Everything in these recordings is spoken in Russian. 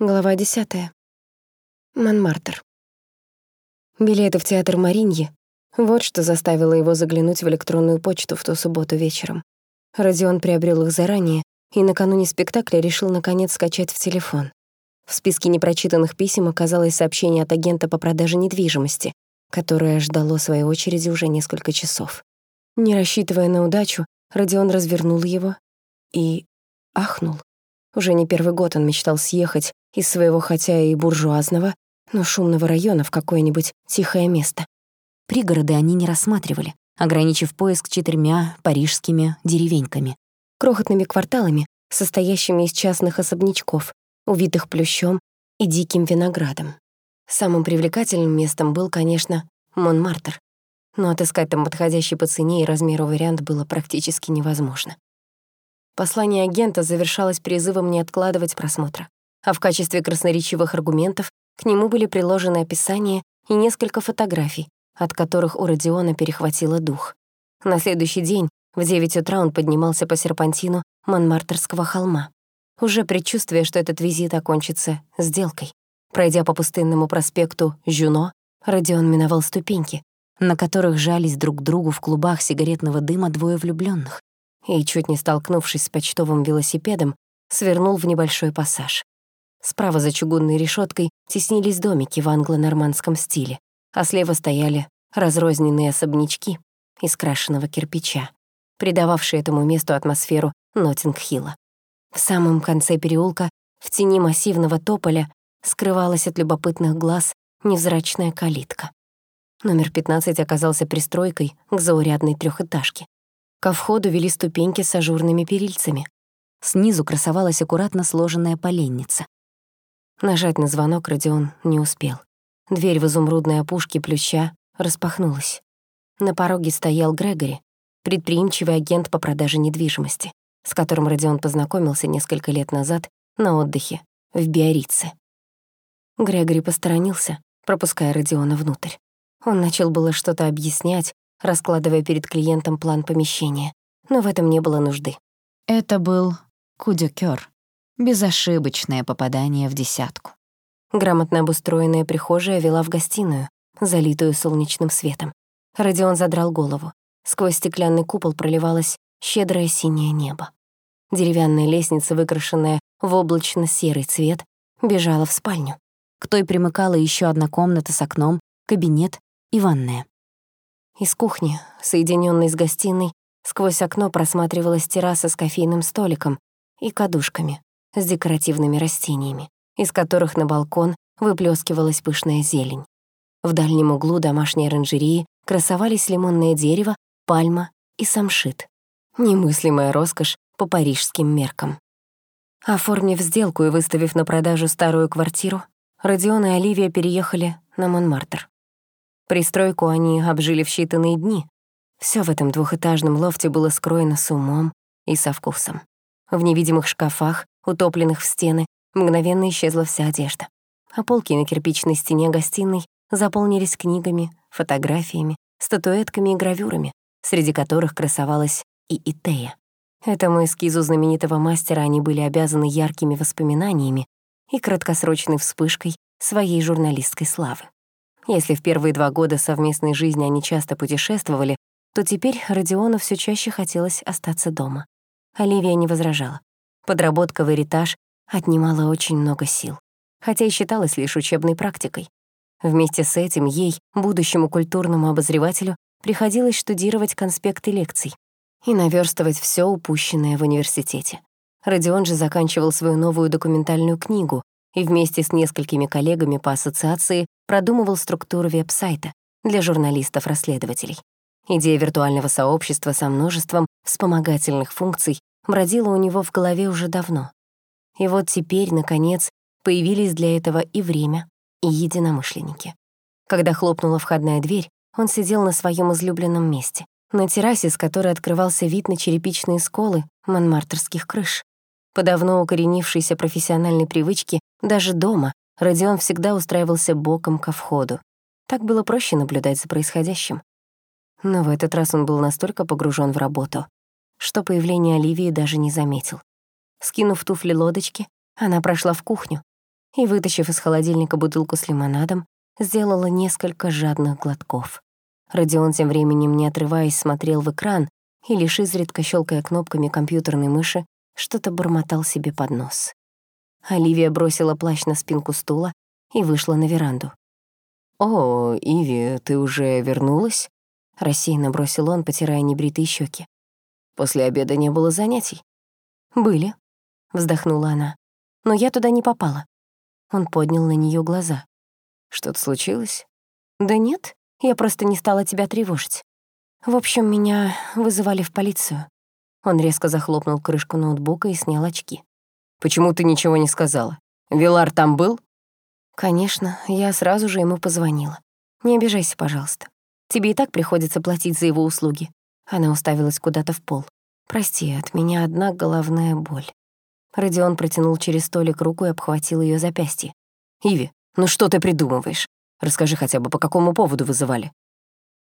Глава 10. Монмартр. Билеты в театр Мариньи — вот что заставило его заглянуть в электронную почту в ту субботу вечером. Родион приобрел их заранее и накануне спектакля решил наконец скачать в телефон. В списке непрочитанных писем оказалось сообщение от агента по продаже недвижимости, которое ждало своей очереди уже несколько часов. Не рассчитывая на удачу, Родион развернул его и ахнул. Уже не первый год он мечтал съехать из своего хотя и буржуазного, но шумного района в какое-нибудь тихое место. Пригороды они не рассматривали, ограничив поиск четырьмя парижскими деревеньками. Крохотными кварталами, состоящими из частных особнячков, увитых плющом и диким виноградом. Самым привлекательным местом был, конечно, Монмартр, но отыскать там подходящий по цене и размеру вариант было практически невозможно. Послание агента завершалось призывом не откладывать просмотра а в качестве красноречивых аргументов к нему были приложены описания и несколько фотографий, от которых у Родиона перехватило дух. На следующий день в 9 утра он поднимался по серпантину Монмартерского холма. Уже предчувствуя, что этот визит окончится сделкой. Пройдя по пустынному проспекту Жюно, Родион миновал ступеньки, на которых жались друг к другу в клубах сигаретного дыма двое влюблённых, и, чуть не столкнувшись с почтовым велосипедом, свернул в небольшой пассаж. Справа за чугунной решеткой теснились домики в англо-нормандском стиле, а слева стояли разрозненные особнячки из крашеного кирпича, придававшие этому месту атмосферу Ноттинг-Хилла. В самом конце переулка, в тени массивного тополя, скрывалась от любопытных глаз невзрачная калитка. Номер 15 оказался пристройкой к заурядной трехэтажке. Ко входу вели ступеньки с ажурными перильцами. Снизу красовалась аккуратно сложенная поленница. Нажать на звонок Родион не успел. Дверь в изумрудной опушке плюща распахнулась. На пороге стоял Грегори, предприимчивый агент по продаже недвижимости, с которым Родион познакомился несколько лет назад на отдыхе в Биорице. Грегори посторонился, пропуская Родиона внутрь. Он начал было что-то объяснять, раскладывая перед клиентом план помещения, но в этом не было нужды. Это был кудюкёр, Безошибочное попадание в десятку. Грамотно обустроенная прихожая вела в гостиную, залитую солнечным светом. Родион задрал голову. Сквозь стеклянный купол проливалось щедрое синее небо. Деревянная лестница, выкрашенная в облачно-серый цвет, бежала в спальню. К той примыкала еще одна комната с окном, кабинет и ванная. Из кухни, соединенной с гостиной, сквозь окно просматривалась терраса с кофейным столиком и кадушками, с декоративными растениями, из которых на балкон выплескивалась пышная зелень. В дальнем углу домашней оранжереи красовались лимонное дерево, пальма и самшит. Немыслимая роскошь по парижским меркам. Оформив сделку и выставив на продажу старую квартиру, Родион и Оливия переехали на Монмартр. Пристройку они обжили в считанные дни. Всё в этом двухэтажном лофте было скроено с умом и со вкусом. В невидимых шкафах утопленных в стены, мгновенно исчезла вся одежда. А полки на кирпичной стене гостиной заполнились книгами, фотографиями, статуэтками и гравюрами, среди которых красовалась и Итея. Этому эскизу знаменитого мастера они были обязаны яркими воспоминаниями и краткосрочной вспышкой своей журналистской славы. Если в первые два года совместной жизни они часто путешествовали, то теперь Родиону все чаще хотелось остаться дома. Оливия не возражала. Подработка в эритаж отнимала очень много сил, хотя и считалась лишь учебной практикой. Вместе с этим ей, будущему культурному обозревателю, приходилось штудировать конспекты лекций и наверстывать все упущенное в университете. Родион же заканчивал свою новую документальную книгу и вместе с несколькими коллегами по ассоциации продумывал структуру веб-сайта для журналистов-расследователей. Идея виртуального сообщества со множеством вспомогательных функций бродила у него в голове уже давно. И вот теперь, наконец, появились для этого и время, и единомышленники. Когда хлопнула входная дверь, он сидел на своем излюбленном месте, на террасе, с которой открывался вид на черепичные сколы монмартерских крыш. По давно укоренившейся профессиональной привычке, даже дома Родион всегда устраивался боком ко входу. Так было проще наблюдать за происходящим. Но в этот раз он был настолько погружен в работу, что появление Оливии даже не заметил. Скинув туфли лодочки, она прошла в кухню и, вытащив из холодильника бутылку с лимонадом, сделала несколько жадных глотков. Родион тем временем, не отрываясь, смотрел в экран и, лишь изредка щелкая кнопками компьютерной мыши, что-то бормотал себе под нос. Оливия бросила плащ на спинку стула и вышла на веранду. «О, Иви, ты уже вернулась?» — рассеянно бросил он, потирая небритые щеки. «После обеда не было занятий?» «Были», — вздохнула она. «Но я туда не попала». Он поднял на нее глаза. «Что-то случилось?» «Да нет, я просто не стала тебя тревожить. В общем, меня вызывали в полицию». Он резко захлопнул крышку ноутбука и снял очки. «Почему ты ничего не сказала? Вилар там был?» «Конечно, я сразу же ему позвонила. Не обижайся, пожалуйста. Тебе и так приходится платить за его услуги». Она уставилась куда-то в пол. «Прости, от меня одна головная боль». Родион протянул через столик руку и обхватил ее запястье. «Иви, ну что ты придумываешь? Расскажи хотя бы, по какому поводу вызывали?»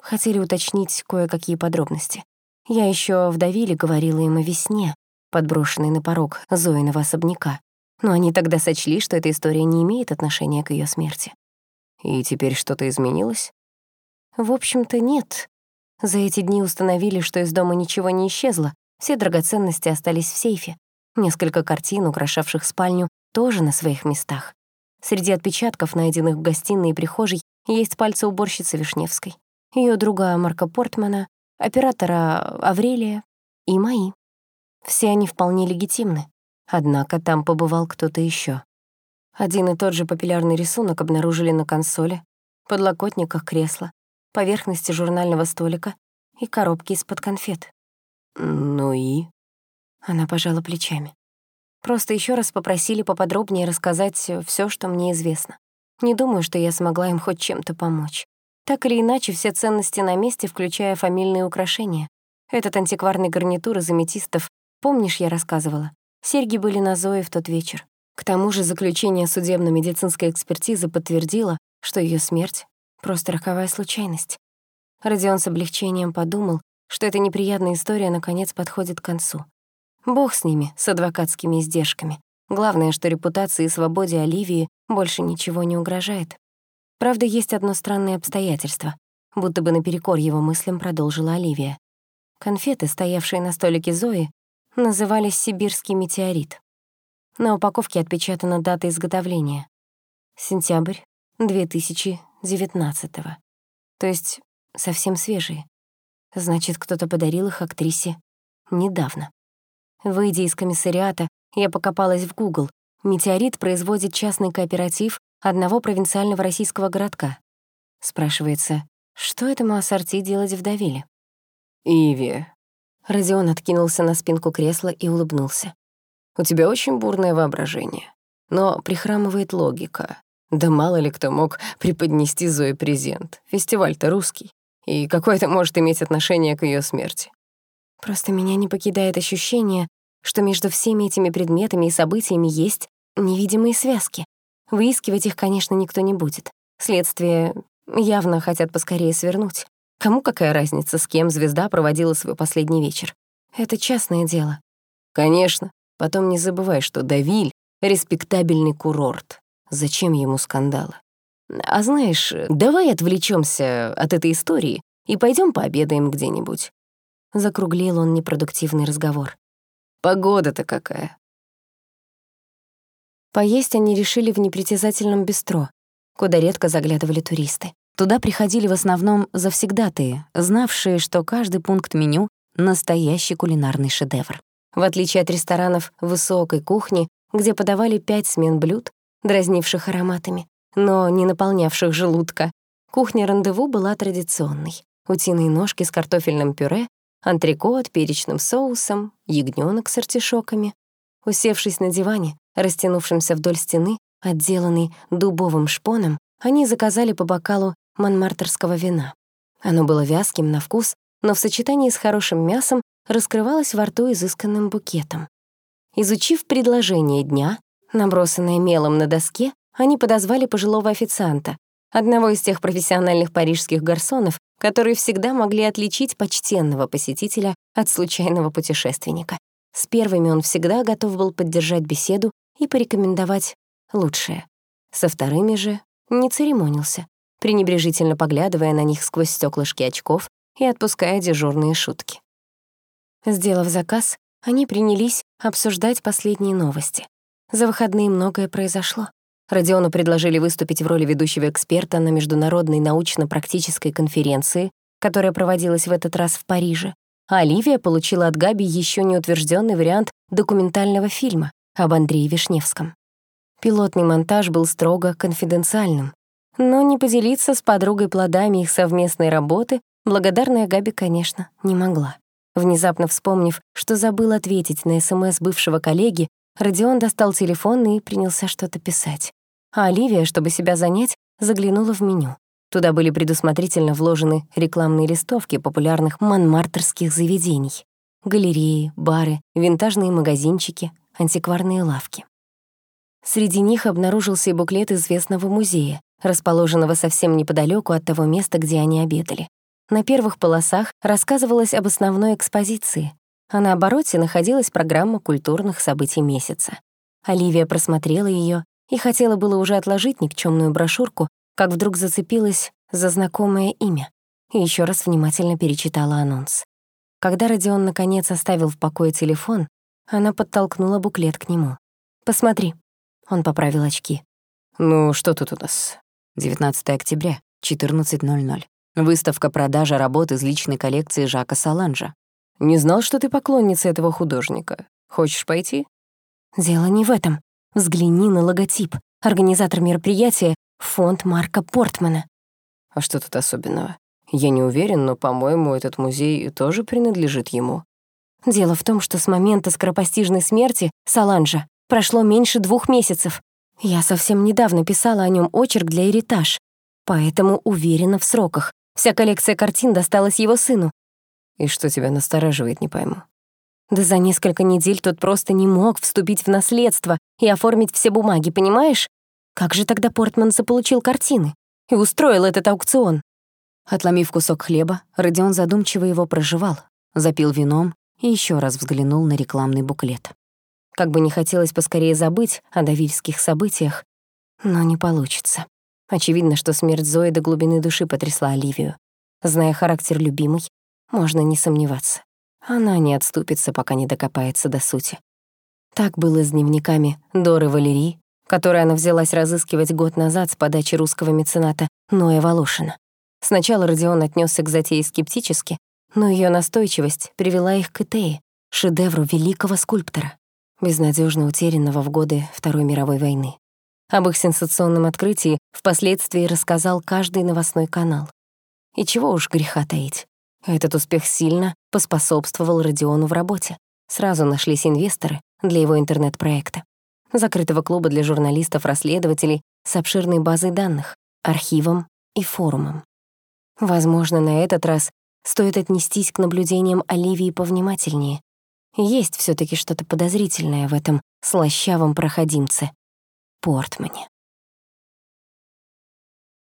Хотели уточнить кое-какие подробности. Я еще в Давиле говорила им о весне, подброшенной на порог Зоиного особняка, но они тогда сочли, что эта история не имеет отношения к ее смерти. И теперь что-то изменилось? В общем-то, нет. За эти дни установили, что из дома ничего не исчезло, все драгоценности остались в сейфе. Несколько картин, украшавших спальню, тоже на своих местах. Среди отпечатков, найденных в гостиной и прихожей, есть пальцы уборщицы Вишневской, ее друга Марка Портмана, оператора Аврелия и мои. Все они вполне легитимны. Однако там побывал кто-то еще. Один и тот же популярный рисунок обнаружили на консоли, подлокотниках кресла, поверхности журнального столика и коробки из-под конфет. «Ну и?» Она пожала плечами. Просто еще раз попросили поподробнее рассказать все, что мне известно. Не думаю, что я смогла им хоть чем-то помочь. Так или иначе, все ценности на месте, включая фамильные украшения. Этот антикварный гарнитур из аметистов, помнишь, я рассказывала? Серьги были на Зое в тот вечер. К тому же заключение судебно-медицинской экспертизы подтвердило, что ее смерть — просто роковая случайность. Родион с облегчением подумал, что эта неприятная история наконец подходит к концу. Бог с ними, с адвокатскими издержками. Главное, что репутации и свободе Оливии больше ничего не угрожает. Правда, есть одно странное обстоятельство. Будто бы наперекор его мыслям продолжила Оливия. Конфеты, стоявшие на столике Зои, назывались «Сибирский метеорит». На упаковке отпечатана дата изготовления. Сентябрь 2019 -го. То есть совсем свежие. Значит, кто-то подарил их актрисе недавно. Выйдя из комиссариата, я покопалась в Google. Метеорит производит частный кооператив одного провинциального российского городка. Спрашивается, что этому ассорти делать в Давиле? «Иви». Родион откинулся на спинку кресла и улыбнулся. «У тебя очень бурное воображение, но прихрамывает логика. Да мало ли кто мог преподнести Зое презент. Фестиваль-то русский. И какое это может иметь отношение к ее смерти? Просто меня не покидает ощущение, что между всеми этими предметами и событиями есть невидимые связки. Выискивать их, конечно, никто не будет. Следствие явно хотят поскорее свернуть. Кому какая разница, с кем звезда проводила свой последний вечер? Это частное дело. Конечно. Потом не забывай, что Давиль — респектабельный курорт. Зачем ему скандалы? А знаешь, давай отвлечемся от этой истории и пойдем пообедаем где-нибудь. Закруглил он непродуктивный разговор. Погода-то какая. Поесть они решили в непритязательном бистро, куда редко заглядывали туристы. Туда приходили в основном завсегдатые, знавшие, что каждый пункт меню — настоящий кулинарный шедевр. В отличие от ресторанов высокой кухни, где подавали пять смен блюд, дразнивших ароматами, но не наполнявших желудка, кухня рандеву была традиционной. Утиные ножки с картофельным пюре, антрикот, перечным соусом, ягнёнок с артишоками. Усевшись на диване, растянувшемся вдоль стены, отделанный дубовым шпоном, они заказали по бокалу манмартерского вина. Оно было вязким на вкус, но в сочетании с хорошим мясом раскрывалось во рту изысканным букетом. Изучив предложение дня, набросанное мелом на доске, они подозвали пожилого официанта, одного из тех профессиональных парижских гарсонов, которые всегда могли отличить почтенного посетителя от случайного путешественника. С первыми он всегда готов был поддержать беседу и порекомендовать лучшее. Со вторыми же не церемонился, пренебрежительно поглядывая на них сквозь стеклышки очков и отпуская дежурные шутки. Сделав заказ, они принялись обсуждать последние новости. За выходные многое произошло. Родиону предложили выступить в роли ведущего эксперта на международной научно-практической конференции, которая проводилась в этот раз в Париже, а Оливия получила от Габи еще не утвержденный вариант документального фильма об Андрее Вишневском. Пилотный монтаж был строго конфиденциальным, но не поделиться с подругой плодами их совместной работы благодарная Габи, конечно, не могла. Внезапно вспомнив, что забыл ответить на СМС бывшего коллеги, Родион достал телефон и принялся что-то писать. А Оливия, чтобы себя занять, заглянула в меню. Туда были предусмотрительно вложены рекламные листовки популярных манмартерских заведений. Галереи, бары, винтажные магазинчики, антикварные лавки. Среди них обнаружился и буклет известного музея, расположенного совсем неподалеку от того места, где они обедали. На первых полосах рассказывалось об основной экспозиции, а на обороте находилась программа культурных событий месяца. Оливия просмотрела ее и хотела было уже отложить никчемную брошюрку, как вдруг зацепилась за знакомое имя и еще раз внимательно перечитала анонс. Когда Родион наконец оставил в покое телефон, она подтолкнула буклет к нему. «Посмотри», он поправил очки. «Ну, что тут у нас?» 19 октября, 14.00. Выставка продажа работ из личной коллекции Жака Саланжа. «Не знал, что ты поклонница этого художника. Хочешь пойти?» «Дело не в этом. Взгляни на логотип. Организатор мероприятия — фонд Марка Портмана». «А что тут особенного? Я не уверен, но, по-моему, этот музей тоже принадлежит ему». Дело в том, что с момента скоропостижной смерти Саланжа Прошло меньше двух месяцев. Я совсем недавно писала о нем очерк для «Эритаж», поэтому уверена в сроках. Вся коллекция картин досталась его сыну. И что тебя настораживает, не пойму. Да за несколько недель тот просто не мог вступить в наследство и оформить все бумаги, понимаешь? Как же тогда Портман заполучил картины и устроил этот аукцион? Отломив кусок хлеба, Родион задумчиво его проживал, запил вином и еще раз взглянул на рекламный буклет. Как бы не хотелось поскорее забыть о давильских событиях, но не получится. Очевидно, что смерть Зои до глубины души потрясла Оливию. Зная характер любимой, можно не сомневаться. Она не отступится, пока не докопается до сути. Так было с дневниками Доры Валерии, которые она взялась разыскивать год назад с подачи русского мецената Ноя Волошина. Сначала Родион отнесся к затее скептически, но ее настойчивость привела их к Этее, шедевру великого скульптора безнадежно утерянного в годы Второй мировой войны. Об их сенсационном открытии впоследствии рассказал каждый новостной канал. И чего уж греха таить. Этот успех сильно поспособствовал Родиону в работе. Сразу нашлись инвесторы для его интернет-проекта. Закрытого клуба для журналистов-расследователей с обширной базой данных, архивом и форумом. Возможно, на этот раз стоит отнестись к наблюдениям Оливии повнимательнее есть все таки что-то подозрительное в этом слащавом проходимце. Портмане.